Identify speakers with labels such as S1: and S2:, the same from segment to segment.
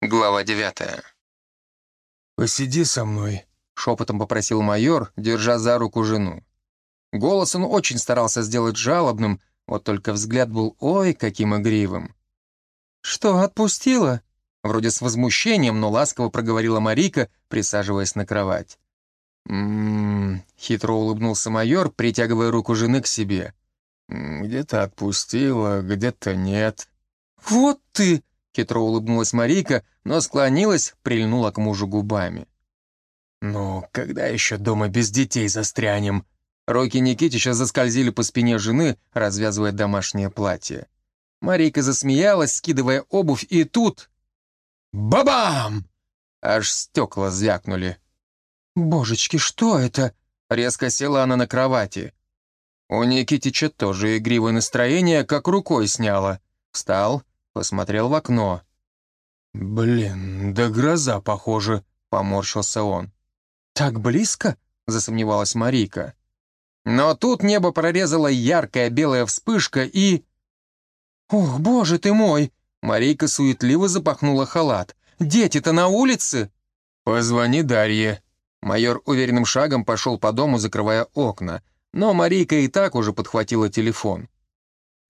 S1: Глава девятая.
S2: «Посиди со мной», —
S1: шепотом попросил майор, держа за руку жену. Голос он очень старался сделать жалобным, вот только взгляд был ой, каким игривым.
S3: «Что, отпустила?»
S1: Вроде с возмущением, но ласково проговорила Марика, присаживаясь на кровать. «М-м-м», хитро улыбнулся майор, притягивая руку жены к себе.
S2: «Где-то отпустила, где-то нет».
S3: «Вот ты!»
S1: Хитро улыбнулась Марика, но склонилась, прильнула к мужу губами.
S2: «Ну, когда еще дома без детей застрянем?»
S1: Руки Никитича заскользили по спине жены, развязывая домашнее платье. Марика засмеялась, скидывая обувь, и тут... Бабам! Аж стекла звякнули.
S3: «Божечки, что это?»
S1: Резко села она на кровати. У Никитича тоже игривое настроение, как рукой сняло. Встал, Посмотрел в окно.
S2: «Блин, да гроза, похоже», — поморщился он.
S3: «Так близко?»
S1: — засомневалась Марика. Но тут небо прорезала яркая белая вспышка и...
S3: «Ох, боже ты мой!»
S1: Марийка суетливо запахнула халат. «Дети-то на улице?»
S2: «Позвони Дарье».
S1: Майор уверенным шагом пошел по дому, закрывая окна. Но Марийка и так уже подхватила телефон.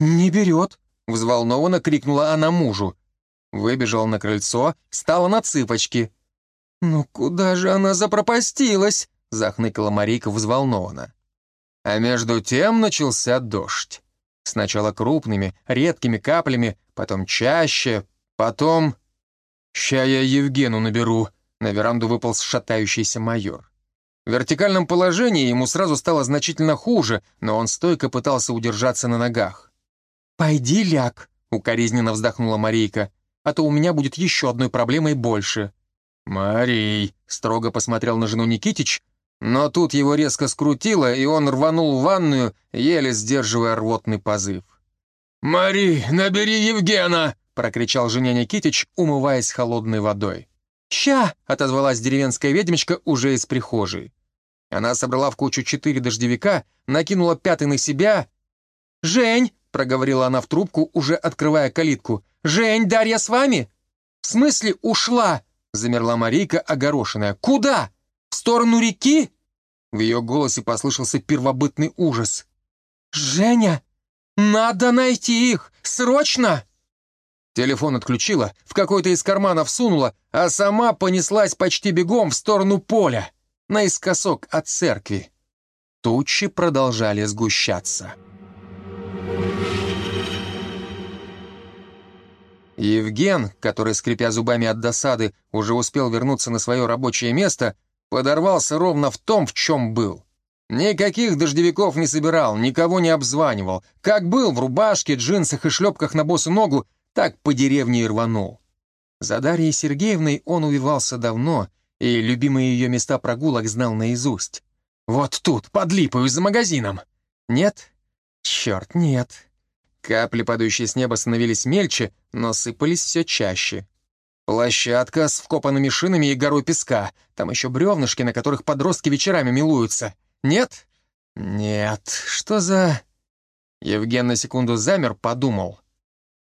S3: «Не берет»,
S1: Взволнованно крикнула она мужу. Выбежала на крыльцо, стала на цыпочки.
S3: «Ну куда же она запропастилась?»
S1: захныкала Марийка взволнованно. А между тем начался дождь. Сначала крупными, редкими каплями, потом чаще, потом... «Ща я Евгену наберу», — на веранду выполз шатающийся майор. В вертикальном положении ему сразу стало значительно хуже, но он стойко пытался удержаться на ногах.
S3: «Пойди ляг», —
S1: укоризненно вздохнула Марийка, «а то у меня будет еще одной проблемой больше».
S2: «Марий», —
S1: строго посмотрел на жену Никитич, но тут его резко скрутило, и он рванул в ванную, еле сдерживая рвотный позыв.
S2: «Мари, набери Евгена!»
S1: — прокричал женя Никитич, умываясь холодной водой.
S3: «Ща!»
S1: — отозвалась деревенская ведьмочка уже из прихожей. Она собрала в кучу четыре дождевика, накинула пятый на себя.
S3: «Жень!» — проговорила
S1: она в трубку, уже открывая калитку.
S3: «Жень, Дарья с вами?»
S1: «В смысле ушла?» — замерла Марийка, огорошенная. «Куда? В сторону реки?» В ее голосе послышался первобытный ужас.
S3: «Женя, надо найти их! Срочно!»
S1: Телефон отключила, в какой-то из карманов сунула, а сама понеслась почти бегом в сторону поля, наискосок от церкви. Тучи продолжали сгущаться. Евген, который, скрипя зубами от досады, уже успел вернуться на свое рабочее место, подорвался ровно в том, в чем был. Никаких дождевиков не собирал, никого не обзванивал. Как был в рубашке, джинсах и шлепках на босу ногу, так по деревне и рванул. За Дарьей Сергеевной он увивался давно, и любимые ее места прогулок знал наизусть. Вот тут, под липою, за магазином. Нет? Черт, нет. Капли, падающие с неба, становились мельче, но сыпались все чаще. Площадка с вкопанными шинами и горой песка. Там еще бревнышки, на которых подростки вечерами милуются. Нет? Нет. Что за... Евген на секунду замер, подумал.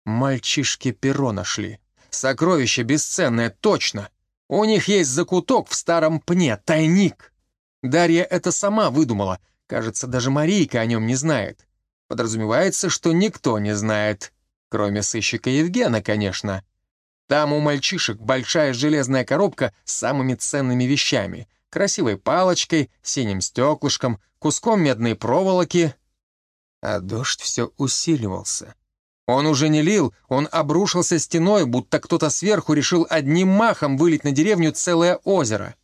S1: Мальчишки перо нашли. Сокровище бесценное, точно. У них есть закуток в старом пне, тайник. Дарья это сама выдумала. Кажется, даже Марийка о нем не знает. Подразумевается, что никто не знает, кроме сыщика Евгена, конечно. Там у мальчишек большая железная коробка с самыми ценными вещами. Красивой палочкой, синим стеклышком, куском медной проволоки. А дождь все усиливался. Он уже не лил, он обрушился стеной, будто кто-то сверху решил одним махом вылить на деревню целое озеро.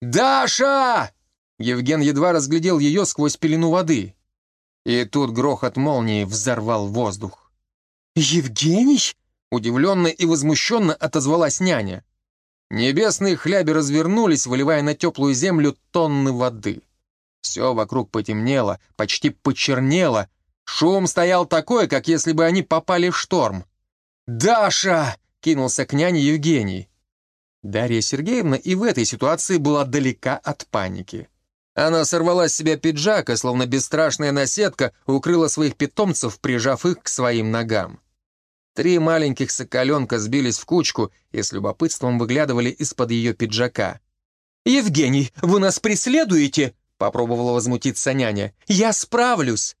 S1: «Даша!» Евген едва разглядел ее сквозь пелену воды. И тут грохот молнии взорвал воздух.
S3: «Евгений?»
S1: — удивленно и возмущенно отозвалась няня. Небесные хляби развернулись, выливая на теплую землю тонны воды. Все вокруг потемнело, почти почернело. Шум стоял такой, как если бы они попали в шторм. «Даша!» — кинулся к няне Евгений. Дарья Сергеевна и в этой ситуации была далека от паники. Она сорвала с себя пиджак и, словно бесстрашная наседка, укрыла своих питомцев, прижав их к своим ногам. Три маленьких соколенка сбились в кучку и с любопытством выглядывали из-под ее пиджака.
S3: «Евгений, вы нас преследуете?» — попробовала возмутиться няня. «Я справлюсь!»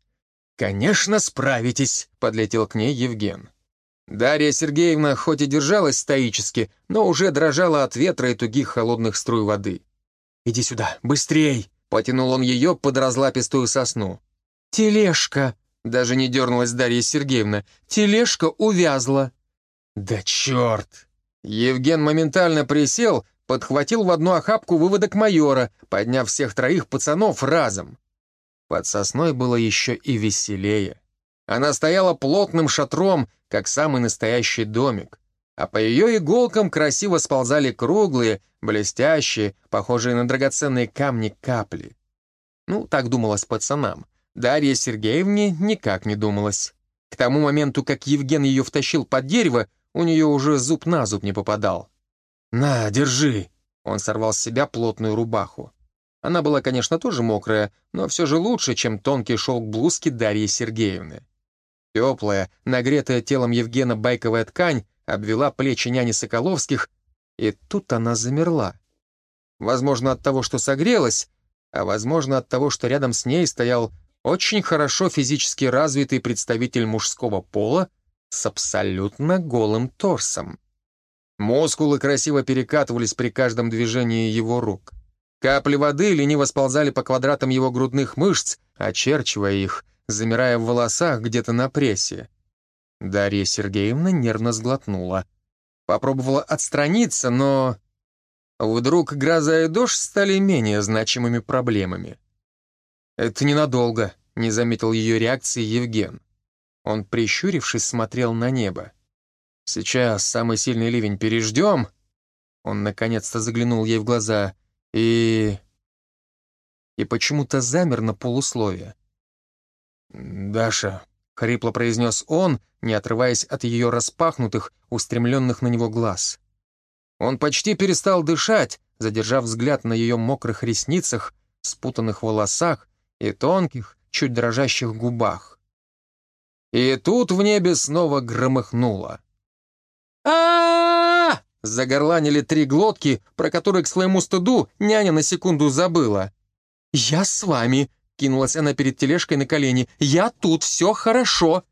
S1: «Конечно, справитесь!» — подлетел к ней Евген. Дарья Сергеевна хоть и держалась стоически, но уже дрожала от ветра и тугих холодных струй воды.
S3: «Иди сюда, быстрей!»
S1: — потянул он ее под разлапистую сосну.
S3: «Тележка!» — даже не дернулась Дарья Сергеевна. «Тележка увязла!»
S1: «Да черт!» Евген моментально присел, подхватил в одну охапку выводок майора, подняв всех троих пацанов разом. Под сосной было еще и веселее. Она стояла плотным шатром, как самый настоящий домик, а по ее иголкам красиво сползали круглые, блестящие, похожие на драгоценные камни капли. Ну, так думалось пацанам. Дарье Сергеевне никак не думалось. К тому моменту, как Евген ее втащил под дерево, у нее уже зуб на зуб не попадал. «На, держи!» Он сорвал с себя плотную рубаху. Она была, конечно, тоже мокрая, но все же лучше, чем тонкий шелк блузки Дарьи Сергеевны. Теплая, нагретая телом Евгена байковая ткань обвела плечи няни Соколовских, и тут она замерла. Возможно, от того, что согрелась, а возможно, от того, что рядом с ней стоял очень хорошо физически развитый представитель мужского пола с абсолютно голым торсом. Мускулы красиво перекатывались при каждом движении его рук. Капли воды лениво сползали по квадратам его грудных мышц, очерчивая их, замирая в волосах где-то на прессе. Дарья Сергеевна нервно сглотнула. Попробовала отстраниться, но... Вдруг гроза и дождь стали менее значимыми проблемами. «Это ненадолго», — не заметил ее реакции Евген. Он, прищурившись, смотрел на небо. «Сейчас самый сильный ливень переждем». Он наконец-то заглянул ей в глаза и... И почему-то замер на полусловие. «Даша», — хрипло произнес он, не отрываясь от ее распахнутых, устремленных на него глаз. Он почти перестал дышать, задержав взгляд на ее мокрых ресницах, спутанных волосах и тонких, чуть дрожащих губах. И тут в небе снова громыхнуло а Загорланили три глотки, про которые к своему стыду няня на секунду забыла. «Я с вами», — кинулась она перед тележкой на колени. «Я тут, все хорошо».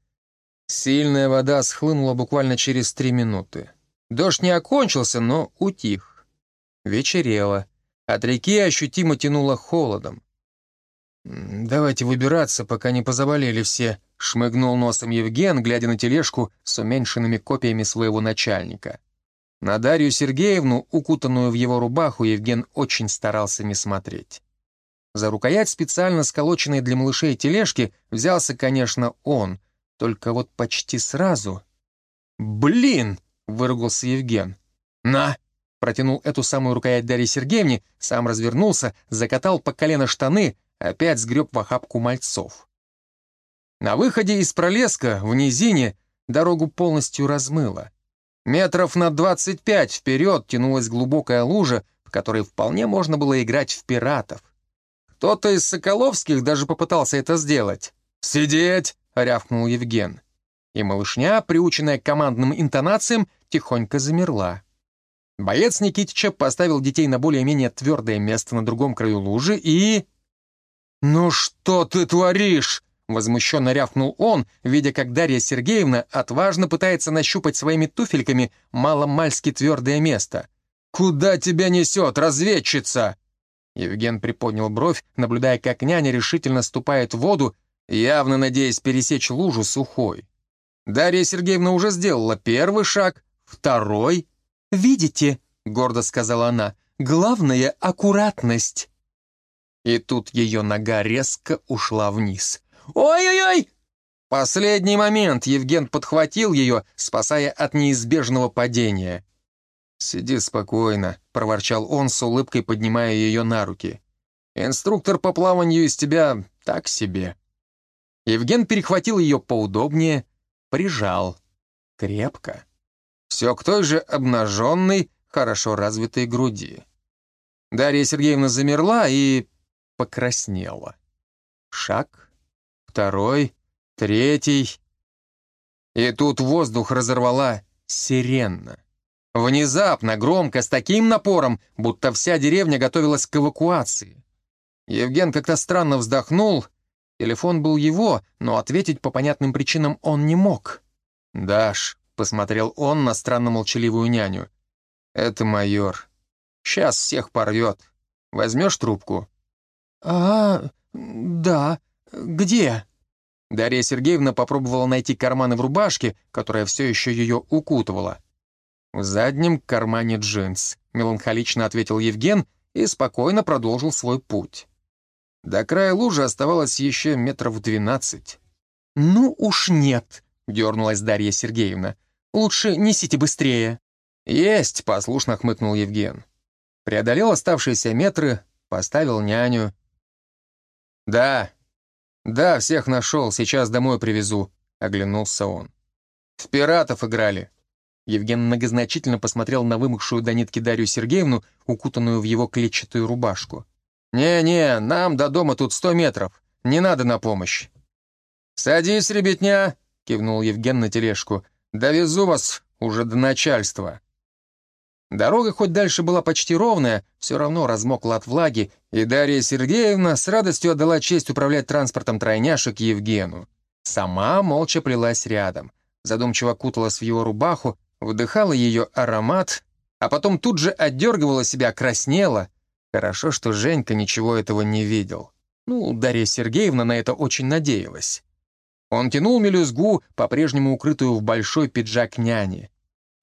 S1: Сильная вода схлынула буквально через три минуты. Дождь не окончился, но утих. Вечерело. От реки ощутимо тянуло холодом. «Давайте выбираться, пока не позаболели все», — шмыгнул носом Евген, глядя на тележку с уменьшенными копиями своего начальника. На Дарью Сергеевну, укутанную в его рубаху, Евген очень старался не смотреть. За рукоять специально сколоченной для малышей тележки взялся, конечно, он, только вот почти сразу. «Блин!» — выругался Евген. «На!» — протянул эту самую рукоять Дарье Сергеевне, сам развернулся, закатал по колено штаны, опять сгреб в охапку мальцов. На выходе из пролеска, в низине, дорогу полностью размыло. Метров на двадцать пять вперед тянулась глубокая лужа, в которой вполне можно было играть в пиратов. Кто-то из Соколовских даже попытался это сделать. «Сидеть!» — рявкнул Евген. И малышня, приученная к командным интонациям, тихонько замерла. Боец Никитича поставил детей на более-менее твердое место на другом краю лужи и... «Ну что ты творишь?» — возмущенно рявкнул он, видя, как Дарья Сергеевна отважно пытается нащупать своими туфельками маломальски твердое место. «Куда тебя несет, разведчица?» Евген приподнял бровь, наблюдая, как няня решительно ступает в воду, явно надеясь пересечь лужу сухой. Дарья Сергеевна уже сделала первый шаг, второй. «Видите», — гордо сказала она, — «главное — аккуратность». И тут ее нога резко ушла вниз. «Ой-ой-ой!» Последний момент Евген подхватил ее, спасая от неизбежного падения. «Сиди спокойно», — проворчал он с улыбкой, поднимая ее на руки. «Инструктор по плаванию из тебя так себе». Евген перехватил ее поудобнее, прижал. Крепко. Все к той же обнаженной, хорошо развитой груди. Дарья Сергеевна замерла и покраснела. Шаг, второй, третий. И тут воздух разорвала сирена. Внезапно, громко, с таким напором, будто вся деревня готовилась к эвакуации. Евген как-то странно вздохнул. Телефон был его, но ответить по понятным причинам он не мог. «Даш», — посмотрел он на странно молчаливую няню, — «это майор. Сейчас всех порвет. Возьмешь трубку?»
S3: «А, да. Где?»
S1: Дарья Сергеевна попробовала найти карманы в рубашке, которая все еще ее укутывала. «В заднем кармане джинс», — меланхолично ответил Евген и спокойно продолжил свой путь. До края лужи оставалось еще метров двенадцать.
S3: «Ну уж нет», — дернулась Дарья Сергеевна. «Лучше несите быстрее».
S1: «Есть», — послушно хмыкнул Евген. Преодолел оставшиеся метры, поставил няню. «Да, да, всех нашел, сейчас домой привезу», — оглянулся он. «В пиратов играли. Евген многозначительно посмотрел на вымокшую до нитки Дарью Сергеевну, укутанную в его клетчатую рубашку. «Не-не, нам до дома тут сто метров. Не надо на помощь». «Садись, ребятня!» — кивнул Евген на тележку. «Довезу вас уже до начальства». Дорога хоть дальше была почти ровная, все равно размокла от влаги, и Дарья Сергеевна с радостью отдала честь управлять транспортом тройняшек Евгену. Сама молча плелась рядом, задумчиво куталась в его рубаху, вдыхала ее аромат, а потом тут же отдергивала себя, краснела. Хорошо, что Женька ничего этого не видел. Ну, Дарья Сергеевна на это очень надеялась. Он тянул мелюзгу, по-прежнему укрытую в большой пиджак няни.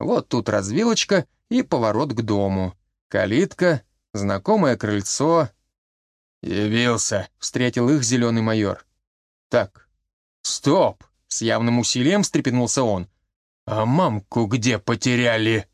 S1: Вот тут развилочка и поворот к дому. Калитка, знакомое крыльцо. «Явился», — встретил их зеленый майор. «Так, стоп!» — с явным усилием встрепенулся он. «А мамку где потеряли?»